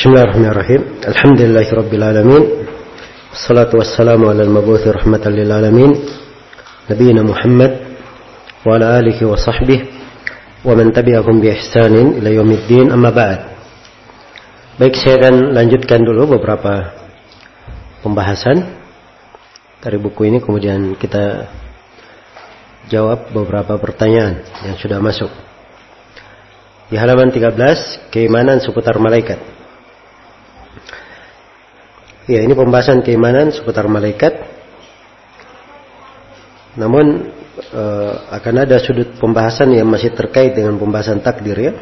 بسم الله الرحمن الرحيم الحمد لله رب العالمين والصلاة والسلام على المبعوث رحمة للعالمين نبينا محمد وعلى آله وصحبه ومن تبعهم بإحسان إلى يوم الدين أما بعد Baik saya akan lanjutkan dulu beberapa pembahasan dari buku ini kemudian kita jawab beberapa pertanyaan yang sudah masuk. Di halaman 13, keimanan seputar malaikat. Ya, ini pembahasan keimanan seputar malaikat. Namun uh, akan ada sudut pembahasan yang masih terkait dengan pembahasan takdir ya.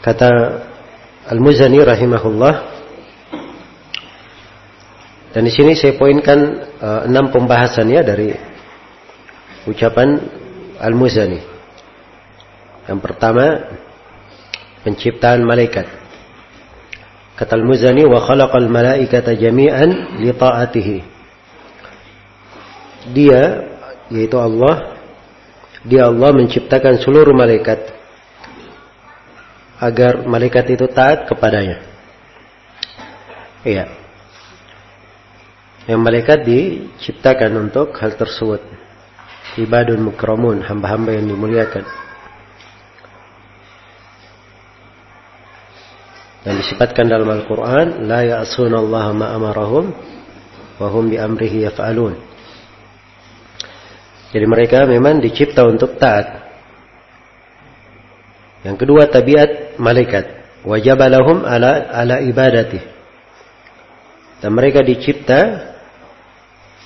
Kata Al-Muzani rahimahullah dan di sini saya poinkan uh, enam pembahasan ya dari ucapan Al-Muzani. Yang pertama penciptaan malaikat. Kata Al-Muzani wa khalaqal malaikata jami'an li ta'atihi. Dia yaitu Allah dia Allah menciptakan seluruh malaikat agar malaikat itu taat kepadanya. Iya. Yang malaikat diciptakan untuk hal tersebut. Ibadun mukramun, hamba-hamba yang dimuliakan. Dan disifatkan dalam Al-Quran, La ya'asuna Allah ma amarahum, wa hum bi amrihi yaf'alun. Jadi mereka memang dicipta untuk taat. Yang kedua tabiat malaikat. Wajabalahum ala ala ibadati. Dan mereka dicipta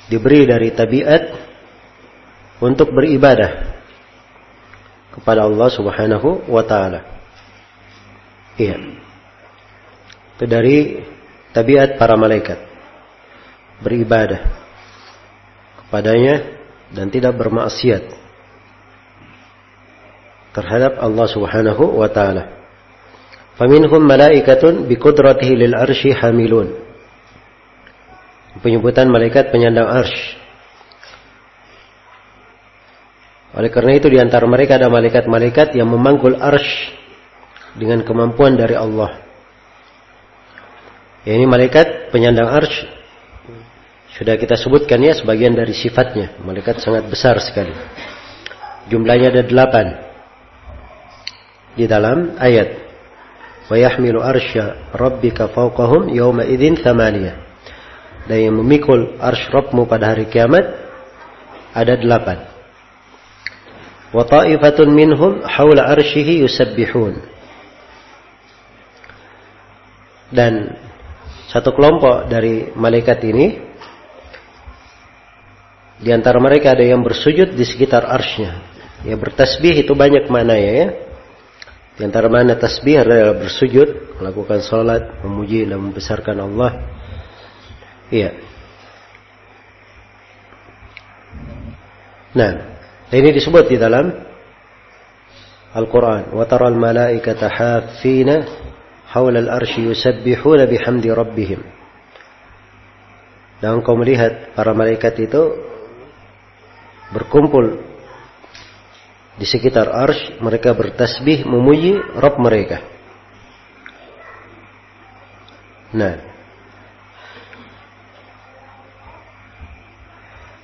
diberi dari tabiat untuk beribadah kepada Allah Subhanahu wa taala. Iya. Itu dari tabiat para malaikat. Beribadah kepadanya dan tidak bermaksiat terhadap Allah Subhanahu wa taala. Faminhum malaikatun biqudratihi lil arsy hamilun. Penyebutan malaikat penyandang arsy. Oleh karena itu di antara mereka ada malaikat-malaikat yang memangkul arsy dengan kemampuan dari Allah. Ya, ini malaikat penyandang arsy sudah kita sebutkan ya sebagian dari sifatnya. Malaikat sangat besar sekali. Jumlahnya ada delapan. Di dalam ayat yahmilu arsya rabbika fawqahum yawma idzin thamaniyah. Dan yang memikul arsy Rabbmu pada hari kiamat ada delapan. Ta'ifatun minhum hawla arsyihi yusabbihun. Dan satu kelompok dari malaikat ini di antara mereka ada yang bersujud di sekitar arsnya ya bertasbih itu banyak mana ya. Di antara mana tasbih adalah bersujud melakukan sholat memuji dan membesarkan Allah. Iya. Nah ini disebut di dalam Al-Quran. Wa taral malaikata hafina حَوْلَ الْأَرْشِ يُسَبِّحُونَ بِحَمْدِ رَبِّهِمْ Dan engkau melihat para malaikat itu berkumpul di sekitar arsh mereka bertasbih memuji Rabb mereka. Nah.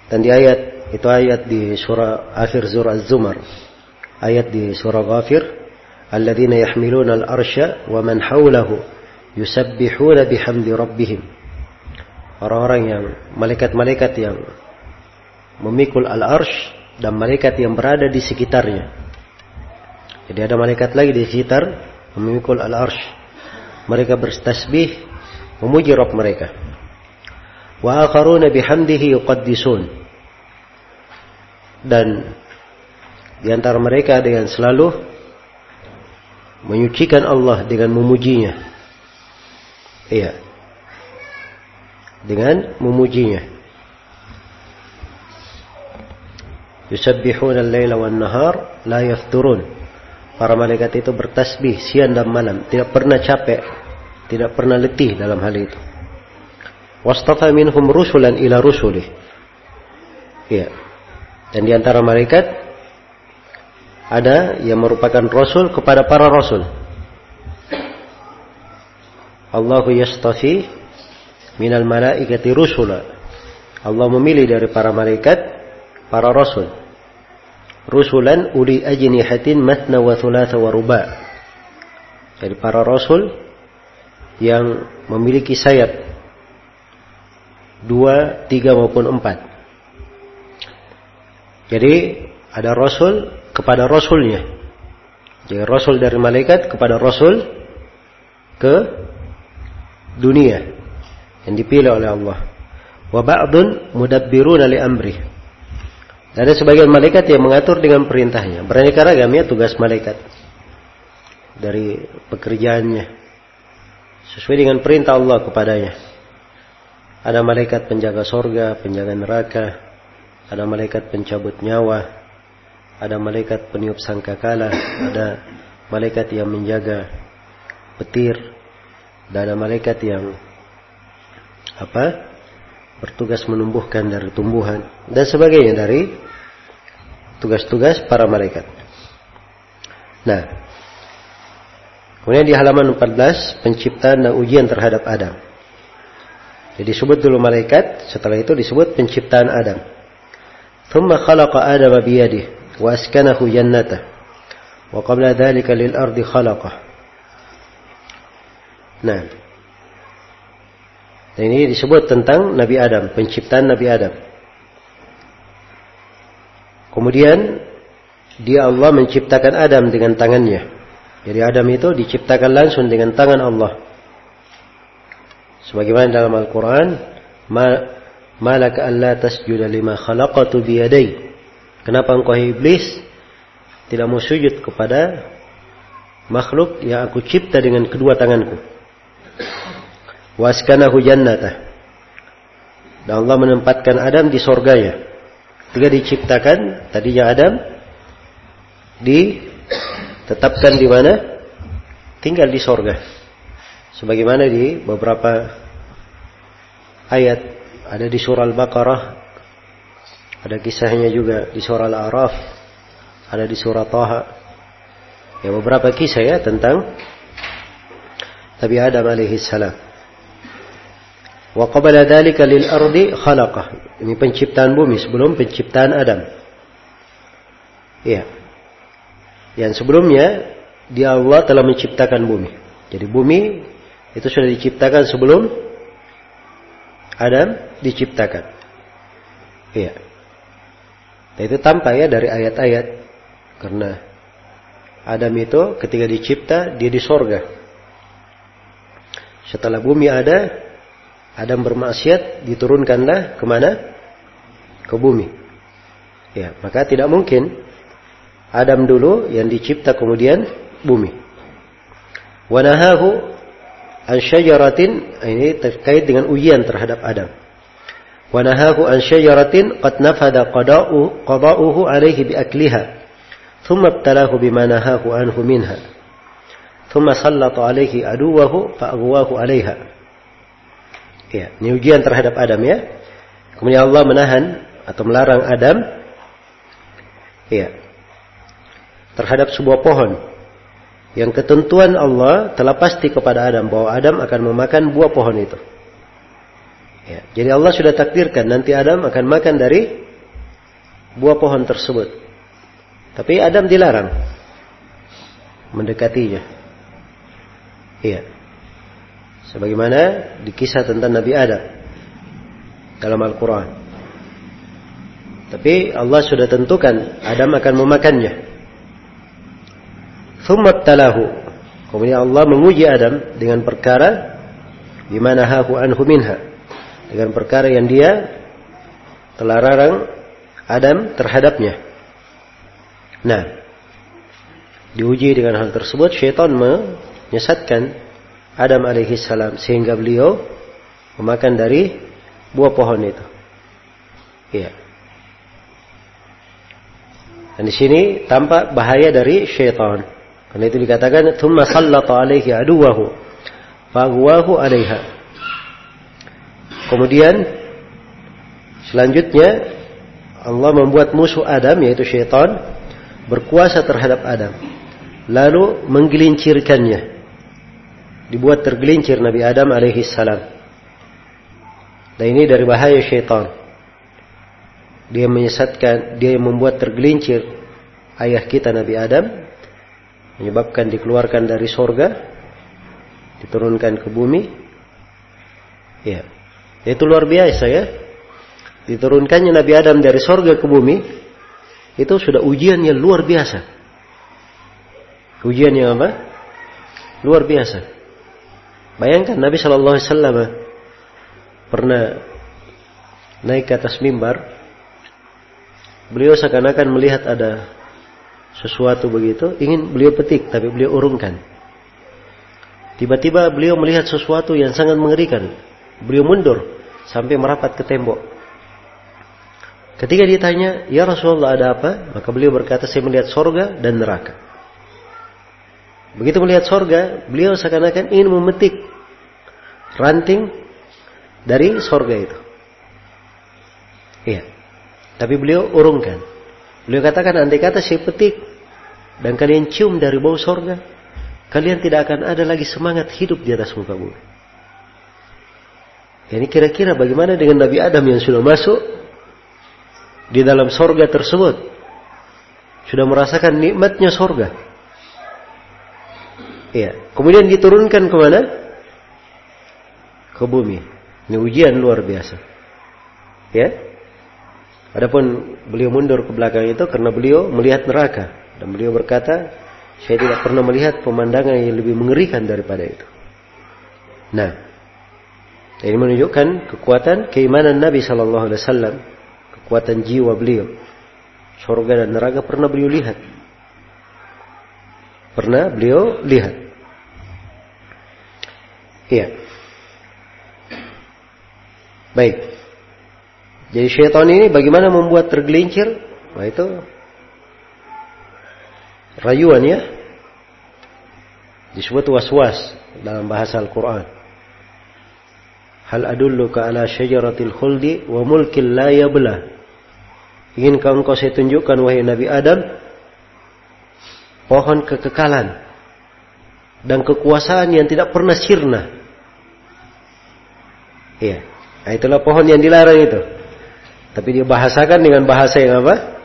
Dan di ayat itu ayat di surah akhir surah Az-Zumar. Ayat di surah Ghafir, "Alladzina yahmiluna al-arsya wa man hawlahu yusabbihuna bihamdi rabbihim." Orang-orang yang malaikat-malaikat yang memikul al-arsh dan malaikat yang berada di sekitarnya. Jadi ada malaikat lagi di sekitar memikul al-arsh. Mereka bertasbih memuji Rabb mereka. Wa akharuna bihamdihi yuqaddisun. Dan di antara mereka dengan selalu menyucikan Allah dengan memujinya. Iya. Dengan memujinya. Yusabbihuna al-laila wan nahar la yafturun. Para malaikat itu bertasbih siang dan malam, tidak pernah capek, tidak pernah letih dalam hal itu. Wastafa minhum rusulan ila rusulih. Ya. Dan di antara malaikat ada yang merupakan rasul kepada para rasul. Allahu yastafi minal malaikati rusula. Allah memilih dari para malaikat para rasul. Rusulan uli ajnihatin matna wa thulatha wa ruba. Jadi para rasul yang memiliki sayap dua, tiga maupun empat. Jadi ada rasul kepada rasulnya. Jadi rasul dari malaikat kepada rasul ke dunia yang dipilih oleh Allah. Wa ba'dun mudabbiruna li amri. Ada sebagian malaikat yang mengatur dengan perintahnya. Beraneka ragam ya tugas malaikat dari pekerjaannya sesuai dengan perintah Allah kepadanya. Ada malaikat penjaga sorga, penjaga neraka, ada malaikat pencabut nyawa, ada malaikat peniup sangkakala, ada malaikat yang menjaga petir, dan ada malaikat yang apa? bertugas menumbuhkan dari tumbuhan dan sebagainya dari tugas-tugas para malaikat. Nah, kemudian di halaman 14 penciptaan dan ujian terhadap Adam. Jadi disebut dulu malaikat, setelah itu disebut penciptaan Adam. Thumma khalaqa Adam biyadih. وأسكنه جنته وقبل ذلك للأرض خلقه Nah, ini disebut tentang Nabi Adam, penciptaan Nabi Adam. Kemudian dia Allah menciptakan Adam dengan tangannya. Jadi Adam itu diciptakan langsung dengan tangan Allah. Sebagaimana dalam Al-Quran, Malaka alla tasjuda lima khalaqatu biyadai. Kenapa engkau iblis tidak mau sujud kepada makhluk yang aku cipta dengan kedua tanganku? Waskanahu jannata. Dan Allah menempatkan Adam di sorganya. Ketika diciptakan, tadinya Adam ditetapkan di mana? Tinggal di sorga. Sebagaimana di beberapa ayat ada di surah Al-Baqarah, ada kisahnya juga di surah Al-A'raf, ada di surah Taha. Ya beberapa kisah ya tentang Nabi Adam alaihi salam. Wa qabala dzalika lil ardi khalaqah. Ini penciptaan bumi sebelum penciptaan Adam. Iya. Yang sebelumnya dia Allah telah menciptakan bumi. Jadi bumi itu sudah diciptakan sebelum Adam diciptakan. Iya. Dan itu tampak ya dari ayat-ayat. Karena Adam itu ketika dicipta dia di sorga. Setelah bumi ada, Adam bermaksiat diturunkanlah ke mana? Ke bumi. Ya, maka tidak mungkin Adam dulu yang dicipta kemudian bumi. Wanahahu an syajaratin ini terkait dengan ujian terhadap Adam. Wa nahahu an syajaratin qad nafada qada'u qada'uhu alaihi bi akliha. Thumma ibtalahu bima nahahu anhu minha. Thumma aghwahu alaiha. Ya, ini ujian terhadap Adam ya. Kemudian Allah menahan atau melarang Adam ya terhadap sebuah pohon yang ketentuan Allah telah pasti kepada Adam bahwa Adam akan memakan buah pohon itu. Ya, jadi Allah sudah takdirkan nanti Adam akan makan dari buah pohon tersebut. Tapi Adam dilarang mendekatinya. Iya. Sebagaimana di kisah tentang Nabi Adam dalam Al-Quran. Tapi Allah sudah tentukan Adam akan memakannya. Kemudian Allah menguji Adam dengan perkara di mana hahu anhu minha. Dengan perkara yang dia telah larang Adam terhadapnya. Nah, diuji dengan hal tersebut, syaitan menyesatkan Adam alaihi salam sehingga beliau memakan dari buah pohon itu. Iya. Dan di sini tampak bahaya dari syaitan. Karena itu dikatakan thumma sallata alaihi aduwahu faghwahu alaiha. Kemudian selanjutnya Allah membuat musuh Adam yaitu syaitan berkuasa terhadap Adam lalu menggelincirkannya dibuat tergelincir Nabi Adam alaihi salam. Dan ini dari bahaya syaitan. Dia menyesatkan, dia membuat tergelincir ayah kita Nabi Adam, menyebabkan dikeluarkan dari sorga, diturunkan ke bumi. Ya, itu luar biasa ya. Diturunkannya Nabi Adam dari sorga ke bumi, itu sudah ujian yang luar biasa. Ujian yang apa? Luar biasa. Bayangkan Nabi Shallallahu Alaihi Wasallam pernah naik ke atas mimbar. Beliau seakan-akan melihat ada sesuatu begitu, ingin beliau petik, tapi beliau urungkan. Tiba-tiba beliau melihat sesuatu yang sangat mengerikan. Beliau mundur sampai merapat ke tembok. Ketika ditanya, Ya Rasulullah ada apa? Maka beliau berkata, saya melihat sorga dan neraka. Begitu melihat sorga, beliau seakan-akan ingin memetik ranting dari sorga itu. Iya. Tapi beliau urungkan. Beliau katakan, andai kata saya petik dan kalian cium dari bau sorga, kalian tidak akan ada lagi semangat hidup di atas muka bumi. Ini kira-kira bagaimana dengan Nabi Adam yang sudah masuk di dalam sorga tersebut? Sudah merasakan nikmatnya sorga. Iya. Kemudian diturunkan ke mana? Ke bumi. Ini ujian luar biasa. Ya. Adapun beliau mundur ke belakang itu karena beliau melihat neraka dan beliau berkata, saya tidak pernah melihat pemandangan yang lebih mengerikan daripada itu. Nah, ini menunjukkan kekuatan keimanan Nabi Shallallahu Alaihi Wasallam, kekuatan jiwa beliau. Surga dan neraka pernah beliau lihat. Pernah beliau lihat. Iya. Baik. Jadi syaitan ini bagaimana membuat tergelincir? Nah itu rayuan ya. Disebut was-was dalam bahasa Al-Quran. Hal adulluka ala syajaratil khuldi wa mulkin la yabla. Inginkah engkau saya tunjukkan wahai Nabi Adam pohon kekekalan dan kekuasaan yang tidak pernah sirna. Iya. Nah, itulah pohon yang dilarang itu. Tapi dia bahasakan dengan bahasa yang apa?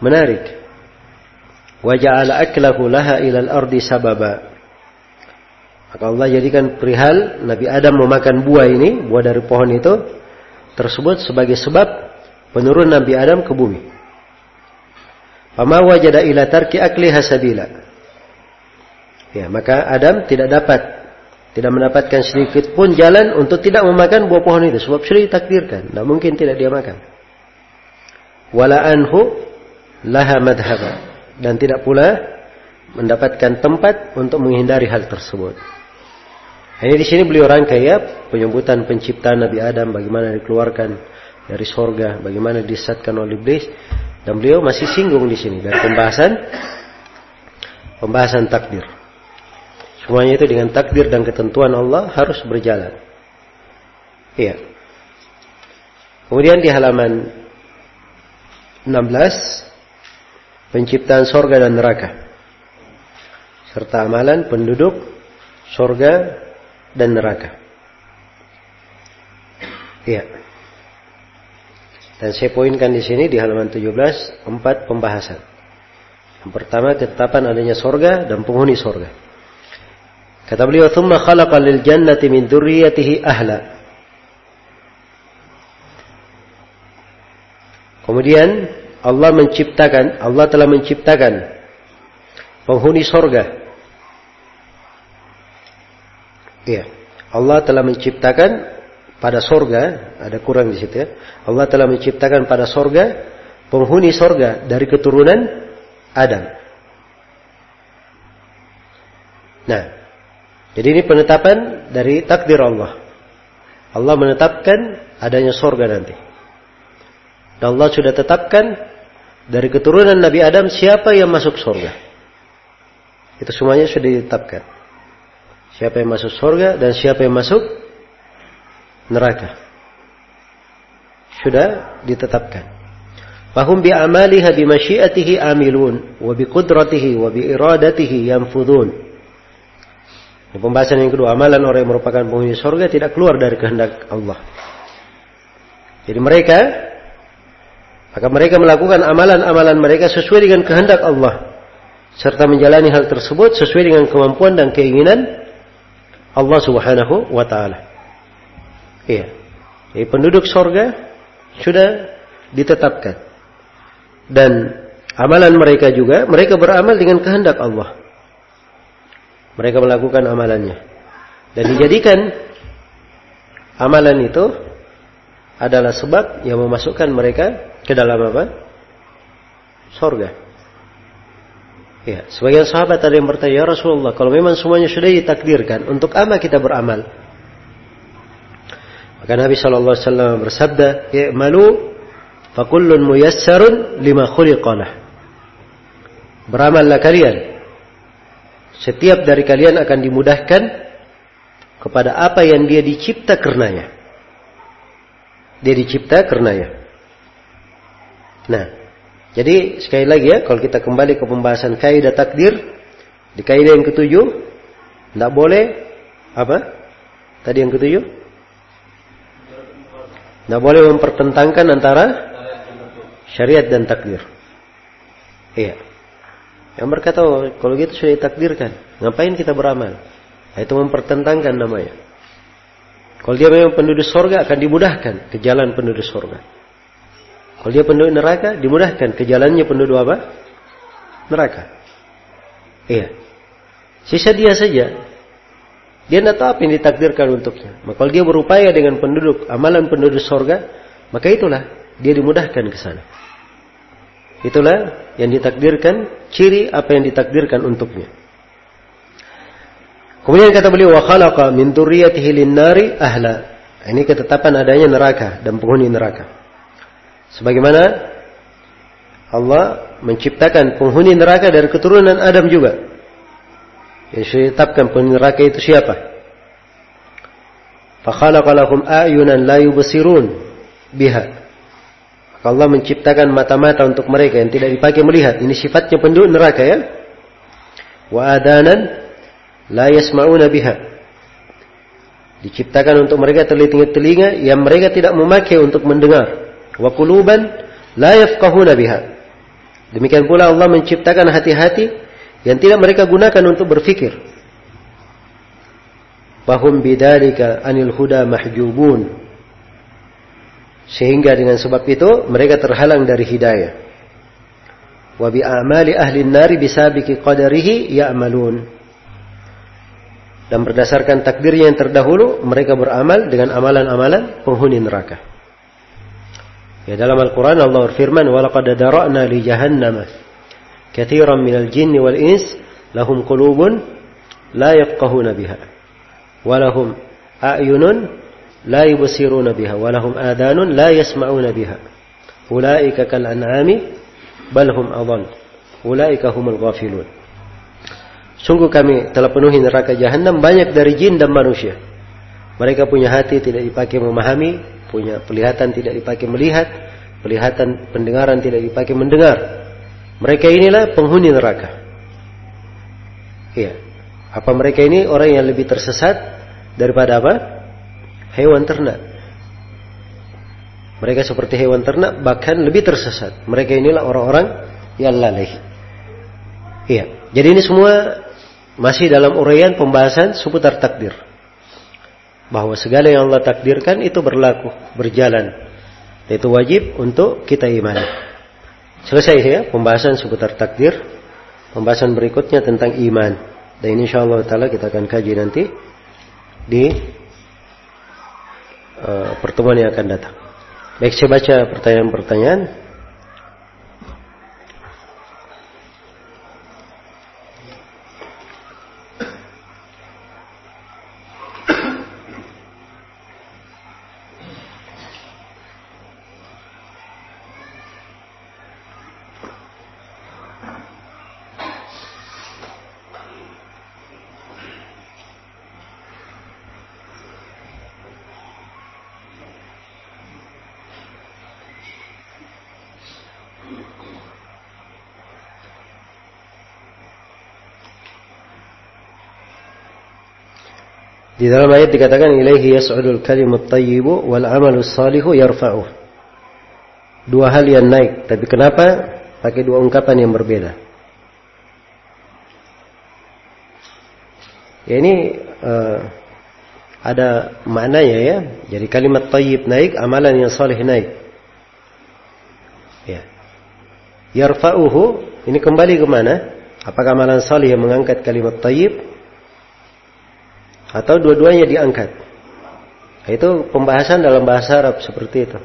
Menarik. Wa ja'ala aklahu laha ilal ardi sababa. Maka Allah jadikan perihal Nabi Adam memakan buah ini, buah dari pohon itu, tersebut sebagai sebab penurunan Nabi Adam ke bumi. Fama wajada ila tarki akli hasabila. Ya, maka Adam tidak dapat tidak mendapatkan sedikit pun jalan untuk tidak memakan buah pohon itu sebab sudah ditakdirkan, tidak mungkin tidak dia makan. Wala anhu laha madhaba dan tidak pula mendapatkan tempat untuk menghindari hal tersebut. Ini di sini beliau rangkai ya penyebutan penciptaan Nabi Adam bagaimana dikeluarkan dari sorga, bagaimana disesatkan oleh iblis dan beliau masih singgung di sini dari pembahasan pembahasan takdir. Semuanya itu dengan takdir dan ketentuan Allah harus berjalan. Iya. Kemudian di halaman 16 penciptaan sorga dan neraka serta amalan penduduk sorga dan neraka. Iya. Dan saya poinkan di sini di halaman 17 empat pembahasan. Yang pertama ketetapan adanya sorga dan penghuni sorga. Kata beliau, "Tsumma khalaqa lil jannati min dzurriyyatihi ahla." Kemudian Allah menciptakan, Allah telah menciptakan penghuni sorga. Iya, Allah telah menciptakan pada sorga, ada kurang di situ ya. Allah telah menciptakan pada sorga penghuni sorga dari keturunan Adam. Nah, jadi ini penetapan dari takdir Allah. Allah menetapkan adanya sorga nanti. Dan Allah sudah tetapkan dari keturunan Nabi Adam siapa yang masuk sorga. Itu semuanya sudah ditetapkan. Siapa yang masuk sorga dan siapa yang masuk neraka. Sudah ditetapkan. Fahum bi amaliha bi masyiatihi amilun wa bi qudratihi wa bi iradatihi yanfudun. Pembahasan yang kedua, amalan orang yang merupakan penghuni surga tidak keluar dari kehendak Allah. Jadi mereka, maka mereka melakukan amalan-amalan mereka sesuai dengan kehendak Allah. Serta menjalani hal tersebut sesuai dengan kemampuan dan keinginan Allah subhanahu wa ta'ala. Iya. Jadi penduduk surga sudah ditetapkan. Dan amalan mereka juga, mereka beramal dengan kehendak Allah mereka melakukan amalannya. Dan dijadikan amalan itu adalah sebab yang memasukkan mereka ke dalam apa? Sorga. Ya, sebagian sahabat ada yang bertanya, ya Rasulullah, kalau memang semuanya sudah ditakdirkan, untuk apa kita beramal? Maka Nabi Shallallahu Alaihi Wasallam bersabda, ya malu, fakullun muyassarun lima khuliqalah. Beramallah kalian, setiap dari kalian akan dimudahkan kepada apa yang dia dicipta karenanya. Dia dicipta karenanya. Nah, jadi sekali lagi ya, kalau kita kembali ke pembahasan kaidah takdir, di kaidah yang ketujuh, tidak boleh apa? Tadi yang ketujuh? Tidak boleh mempertentangkan antara syariat dan takdir. Iya. Yang berkata, oh, kalau gitu sudah ditakdirkan. Ngapain kita beramal? Nah, itu mempertentangkan namanya. Kalau dia memang penduduk sorga akan dimudahkan ke jalan penduduk sorga. Kalau dia penduduk neraka, dimudahkan ke jalannya penduduk apa? Neraka. Iya. Sisa dia saja. Dia tidak tahu apa yang ditakdirkan untuknya. Maka kalau dia berupaya dengan penduduk, amalan penduduk sorga, maka itulah dia dimudahkan ke sana. Itulah yang ditakdirkan, ciri apa yang ditakdirkan untuknya. Kemudian kata beliau wa khalaqa min lin-nari ahla. Ini ketetapan adanya neraka dan penghuni neraka. Sebagaimana Allah menciptakan penghuni neraka dari keturunan Adam juga. Yang ditetapkan penghuni neraka itu siapa? Fa khalaqa lahum a'yunan la yubsirun biha. Allah menciptakan mata-mata untuk mereka yang tidak dipakai melihat. Ini sifatnya penduduk neraka ya. Wa adanan la yasma'una. Diciptakan untuk mereka telinga-telinga yang mereka tidak memakai untuk mendengar. Wa quluban la yafqahuna biha. Demikian pula Allah menciptakan hati-hati yang tidak mereka gunakan untuk berfikir. Bahum bidzalika anil huda mahjubun sehingga dengan sebab itu mereka terhalang dari hidayah. Wa bi amali ahli nari bisabiki qadarihi ya'malun. Dan berdasarkan takdirnya yang terdahulu, mereka beramal dengan amalan-amalan penghuni neraka. Ya dalam Al-Quran Allah berfirman, وَلَقَدْ دَرَأْنَا لِجَهَنَّمَ كَثِيرًا مِنَ الْجِنِّ وَالْإِنسِ لَهُمْ قُلُوبٌ لَا يَفْقَهُونَ بِهَا وَلَهُمْ أَعْيُنٌ لا يبصرون بها ولهم آذان لا يسمعون بها أولئك كالأنعام بل هم أضل أولئك هم الغافلون Sungguh kami telah penuhi neraka jahanam banyak dari jin dan manusia. Mereka punya hati tidak dipakai memahami, punya pelihatan tidak dipakai melihat, pelihatan pendengaran tidak dipakai mendengar. Mereka inilah penghuni neraka. Iya. Apa mereka ini orang yang lebih tersesat daripada apa? hewan ternak. Mereka seperti hewan ternak bahkan lebih tersesat. Mereka inilah orang-orang yang lalai. Iya. Jadi ini semua masih dalam uraian pembahasan seputar takdir. Bahwa segala yang Allah takdirkan itu berlaku, berjalan. Itu wajib untuk kita imani. Selesai ya pembahasan seputar takdir. Pembahasan berikutnya tentang iman. Dan insya Allah kita akan kaji nanti di Eh, pertemuan yang akan datang. Baik, saya baca pertanyaan-pertanyaan. Di dalam ayat dikatakan ilaihi yas'udul kalimut tayyibu wal amalus salihu yarfa'uh. Dua hal yang naik, tapi kenapa pakai dua ungkapan yang berbeda? Ya ini uh, ada maknanya ya. Jadi kalimat tayyib naik, amalan yang saleh naik. Ya. Yarfa'uhu ini kembali ke mana? Apakah amalan saleh yang mengangkat kalimat tayyib atau dua-duanya diangkat. Itu pembahasan dalam bahasa Arab seperti itu.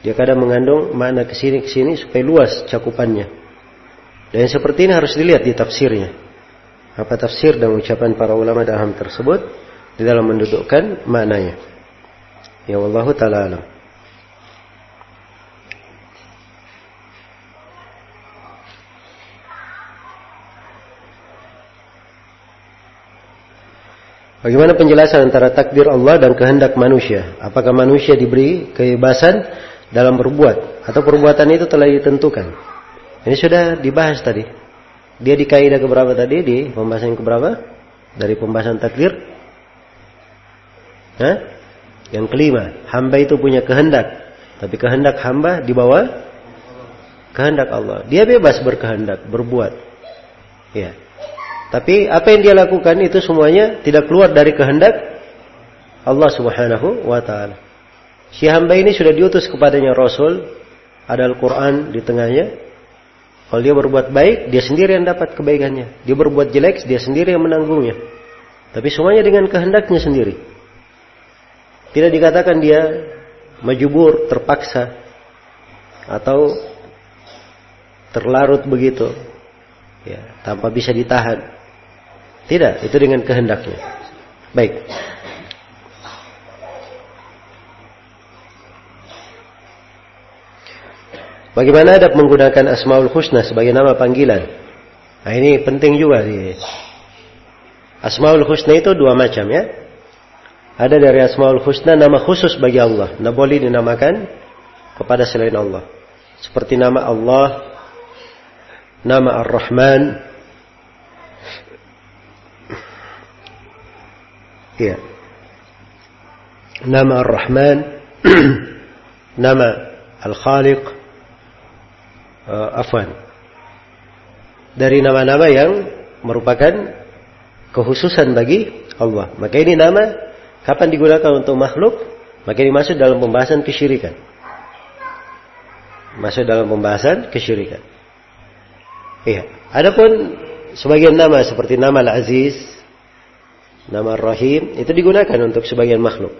Dia kadang mengandung makna ke sini ke sini supaya luas cakupannya. Dan seperti ini harus dilihat di tafsirnya. Apa tafsir dan ucapan para ulama dalam tersebut di dalam mendudukkan maknanya. Ya Allah taala alam. Bagaimana penjelasan antara takdir Allah dan kehendak manusia? Apakah manusia diberi kebebasan dalam berbuat atau perbuatan itu telah ditentukan? Ini sudah dibahas tadi. Dia di kaidah keberapa tadi? Di pembahasan keberapa? Dari pembahasan takdir? Hah? Yang kelima, hamba itu punya kehendak. Tapi kehendak hamba di bawah kehendak Allah. Dia bebas berkehendak, berbuat. Ya. Tapi apa yang dia lakukan itu semuanya tidak keluar dari kehendak Allah Subhanahu wa taala. Si hamba ini sudah diutus kepadanya Rasul, ada Al-Qur'an di tengahnya. Kalau dia berbuat baik, dia sendiri yang dapat kebaikannya. Dia berbuat jelek, dia sendiri yang menanggungnya. Tapi semuanya dengan kehendaknya sendiri. Tidak dikatakan dia majubur, terpaksa atau terlarut begitu. Ya, tanpa bisa ditahan. Tidak, itu dengan kehendaknya. Baik. Bagaimana adab menggunakan Asmaul Husna sebagai nama panggilan? Nah ini penting juga. Asmaul Husna itu dua macam ya. Ada dari Asmaul Husna nama khusus bagi Allah. Nah boleh dinamakan kepada selain Allah. Seperti nama Allah, nama Ar-Rahman, Ya. Nama Ar-Rahman, nama Al-Khaliq, uh, Afwan. Dari nama-nama yang merupakan kekhususan bagi Allah. Maka ini nama kapan digunakan untuk makhluk, maka ini masuk dalam pembahasan kesyirikan. Masuk dalam pembahasan kesyirikan. Iya. Adapun sebagian nama seperti nama Al-Aziz, Nama Rahim itu digunakan untuk sebagian makhluk.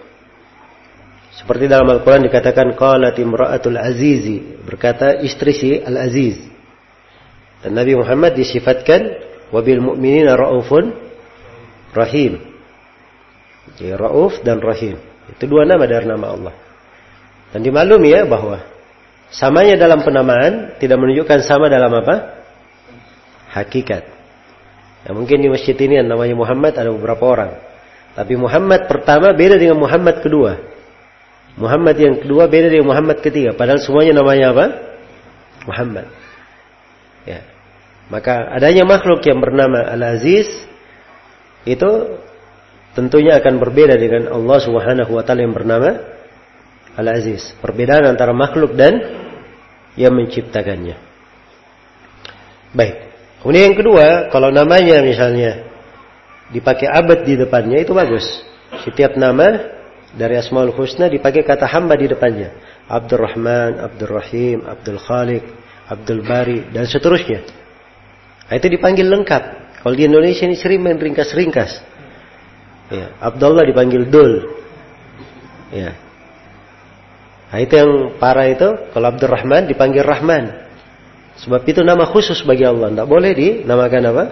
Seperti dalam Al-Quran dikatakan qalat imra'atul azizi berkata istri si al-aziz. Dan Nabi Muhammad disifatkan wabil mu'minina raufun rahim. Jadi rauf dan rahim. Itu dua nama dari nama Allah. Dan dimaklumi ya bahwa samanya dalam penamaan tidak menunjukkan sama dalam apa? Hakikat. Ya, mungkin di masjid ini yang namanya Muhammad ada beberapa orang. Tapi Muhammad pertama beda dengan Muhammad kedua. Muhammad yang kedua beda dengan Muhammad ketiga. Padahal semuanya namanya apa? Muhammad. Ya. Maka adanya makhluk yang bernama Al-Aziz itu tentunya akan berbeda dengan Allah Subhanahu wa taala yang bernama Al-Aziz. Perbedaan antara makhluk dan yang menciptakannya. Baik. Kemudian yang kedua, kalau namanya misalnya dipakai abad di depannya itu bagus. Setiap nama dari Asmaul Husna dipakai kata hamba di depannya. Abdurrahman, Abdurrahim, Abdul Khalik, Abdul Bari dan seterusnya. Nah, itu dipanggil lengkap. Kalau di Indonesia ini sering main ringkas-ringkas. Ya, Abdullah dipanggil Dul. Ya. Nah, itu yang parah itu. Kalau Abdurrahman dipanggil Rahman. Sebab itu nama khusus bagi Allah. Tidak boleh dinamakan apa?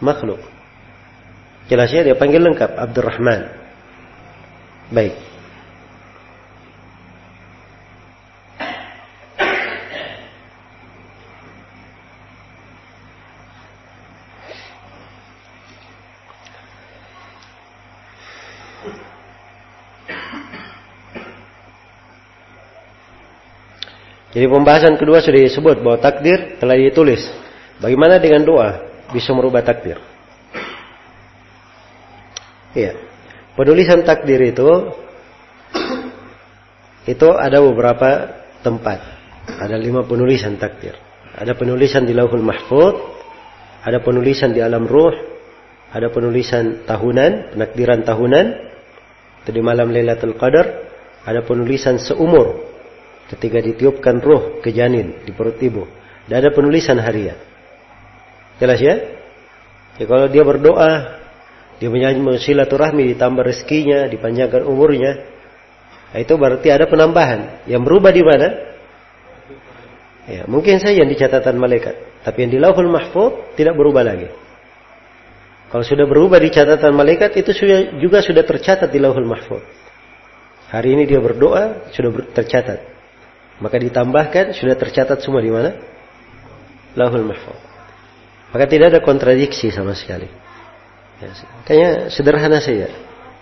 Makhluk. Jelasnya dia panggil lengkap Abdurrahman. Baik. Jadi pembahasan kedua sudah disebut bahwa takdir telah ditulis. Bagaimana dengan doa bisa merubah takdir? Iya. Penulisan takdir itu itu ada beberapa tempat. Ada lima penulisan takdir. Ada penulisan di Lauhul Mahfud, ada penulisan di alam ruh, ada penulisan tahunan, penakdiran tahunan, itu di malam Lailatul Qadar, ada penulisan seumur ketika ditiupkan roh ke janin di perut ibu. Dan ada penulisan harian. Jelas ya? Ya kalau dia berdoa, dia menyanyi silaturahmi, ditambah rezekinya, dipanjangkan umurnya, nah itu berarti ada penambahan. Yang berubah di mana? Ya, mungkin saja yang di catatan malaikat, tapi yang di Lauhul Mahfuz tidak berubah lagi. Kalau sudah berubah di catatan malaikat itu juga sudah tercatat di Lauhul Mahfuz. Hari ini dia berdoa sudah tercatat. Maka ditambahkan sudah tercatat semua di mana? Lauhul Mahfuz. Maka tidak ada kontradiksi sama sekali. Ya, kayaknya sederhana saja.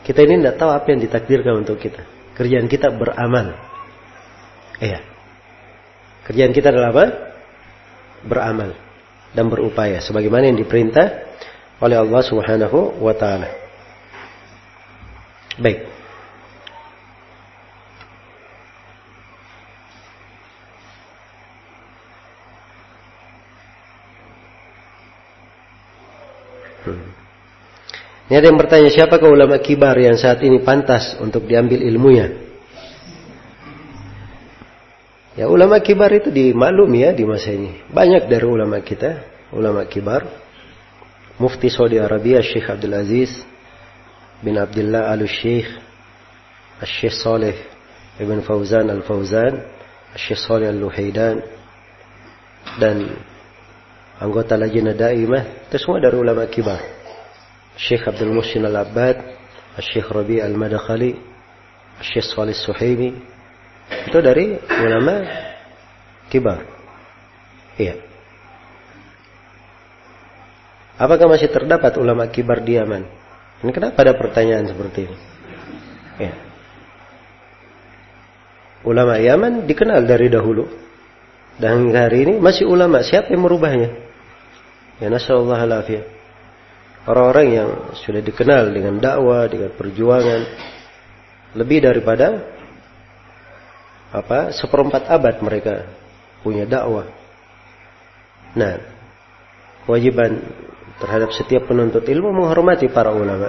Kita ini tidak tahu apa yang ditakdirkan untuk kita. Kerjaan kita beramal. Iya. Kerjaan kita adalah apa? Beramal dan berupaya sebagaimana yang diperintah oleh Allah Subhanahu wa taala. Baik. Ini ada yang bertanya siapakah ulama kibar yang saat ini pantas untuk diambil ilmunya? Ya ulama kibar itu dimaklum ya di masa ini. Banyak dari ulama kita, ulama kibar. Mufti Saudi Arabia Syekh Abdul Aziz bin Abdullah Al Syekh Syekh Saleh Ibn Fauzan Al Fauzan Syekh Saleh Al Luhaidan dan anggota lajnah daimah itu semua dari ulama kibar. Syekh Abdul Muhsin Al Abbad, Syekh Rabi Al Madakhali, Syekh Salih Suhaimi, itu dari ulama kibar. Iya. Apakah masih terdapat ulama kibar di Yaman? Ini kenapa ada pertanyaan seperti ini? Ya. Ulama Yaman dikenal dari dahulu. Dan hari ini masih ulama. Siapa yang merubahnya? Ya nasallallahu alafiyah. Orang-orang yang sudah dikenal dengan dakwah, dengan perjuangan. Lebih daripada apa seperempat abad mereka punya dakwah. Nah, kewajiban terhadap setiap penuntut ilmu menghormati para ulama.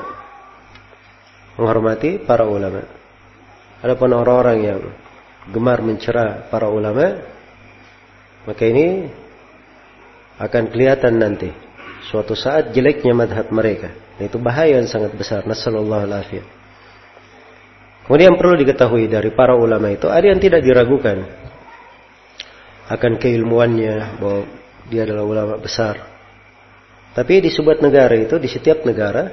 Menghormati para ulama. Adapun orang-orang yang gemar mencela para ulama, maka ini akan kelihatan nanti suatu saat jeleknya madhab mereka. Itu bahaya yang sangat besar. Nasallallahu alaihi Kemudian perlu diketahui dari para ulama itu ada yang tidak diragukan akan keilmuannya bahwa dia adalah ulama besar. Tapi di sebuah negara itu di setiap negara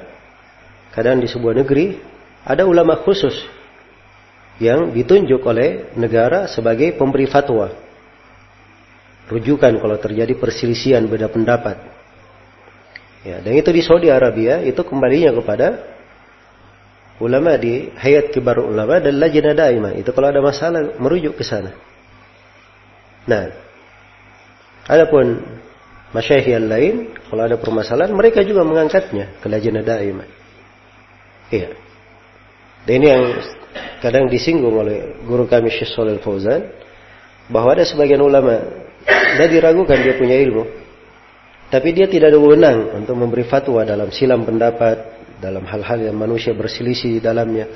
kadang di sebuah negeri ada ulama khusus yang ditunjuk oleh negara sebagai pemberi fatwa. Rujukan kalau terjadi perselisihan beda pendapat. Ya, dan itu di Saudi Arabia itu kembalinya kepada ulama di hayat kibar ulama dan lajnah daimah. Itu kalau ada masalah merujuk ke sana. Nah, adapun masyayikh yang lain kalau ada permasalahan mereka juga mengangkatnya ke lajnah daimah. Iya. Dan ini yang kadang disinggung oleh guru kami Syekh Shalal Fauzan bahwa ada sebagian ulama tidak diragukan dia punya ilmu tapi dia tidak ada wewenang untuk memberi fatwa dalam silam pendapat dalam hal-hal yang manusia berselisih di dalamnya.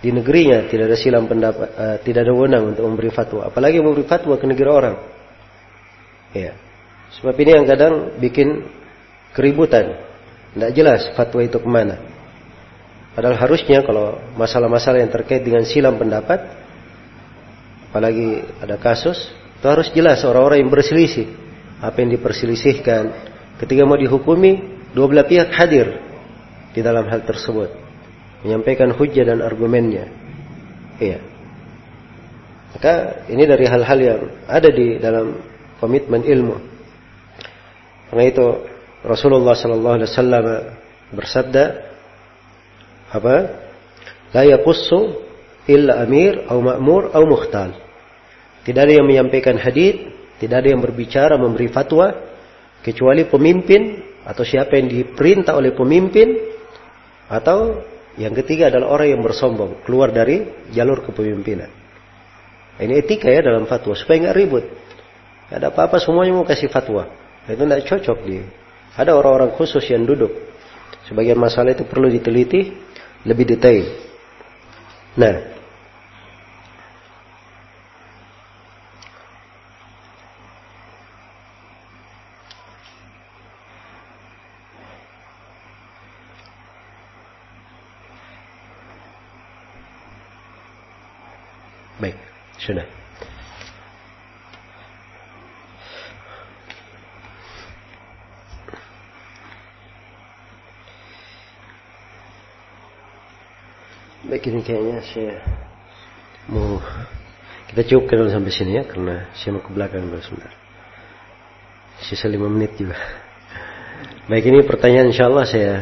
Di negerinya tidak ada silam pendapat, uh, tidak ada wewenang untuk memberi fatwa, apalagi memberi fatwa ke negeri orang. Ya. Sebab ini yang kadang bikin keributan. Tidak jelas fatwa itu ke mana. Padahal harusnya kalau masalah-masalah yang terkait dengan silam pendapat, apalagi ada kasus, itu harus jelas orang-orang yang berselisih. Apa yang diperselisihkan. Ketika mau dihukumi, dua belah pihak hadir di dalam hal tersebut. Menyampaikan hujah dan argumennya. Iya. Maka ini dari hal-hal yang ada di dalam komitmen ilmu. Karena itu Rasulullah sallallahu alaihi wasallam bersabda apa? La yaqussu illa amir atau ma'mur atau mukhtal. Tidak ada yang menyampaikan hadis, tidak ada yang berbicara memberi fatwa kecuali pemimpin atau siapa yang diperintah oleh pemimpin Atau yang ketiga adalah orang yang bersombong, keluar dari jalur kepemimpinan. Ini etika ya dalam fatwa supaya nggak ribut. Gak ada apa-apa semuanya mau kasih fatwa. Itu tidak cocok di. Ada orang-orang khusus yang duduk. Sebagian masalah itu perlu diteliti lebih detail. Nah, Baik, sudah. Baik ini kayaknya saya mau kita cukupkan dulu sampai sini ya karena saya mau ke belakang dulu sebentar. Sisa lima menit juga. Baik ini pertanyaan insya Allah saya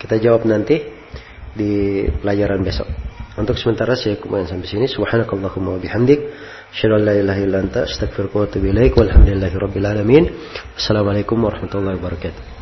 kita jawab nanti di pelajaran besok. Untuk sementara saya kumpulkan sampai sini. Subhanakallahumma wa bihamdik. Asyhadu an la ilaha. Wassalamualaikum warahmatullahi wabarakatuh.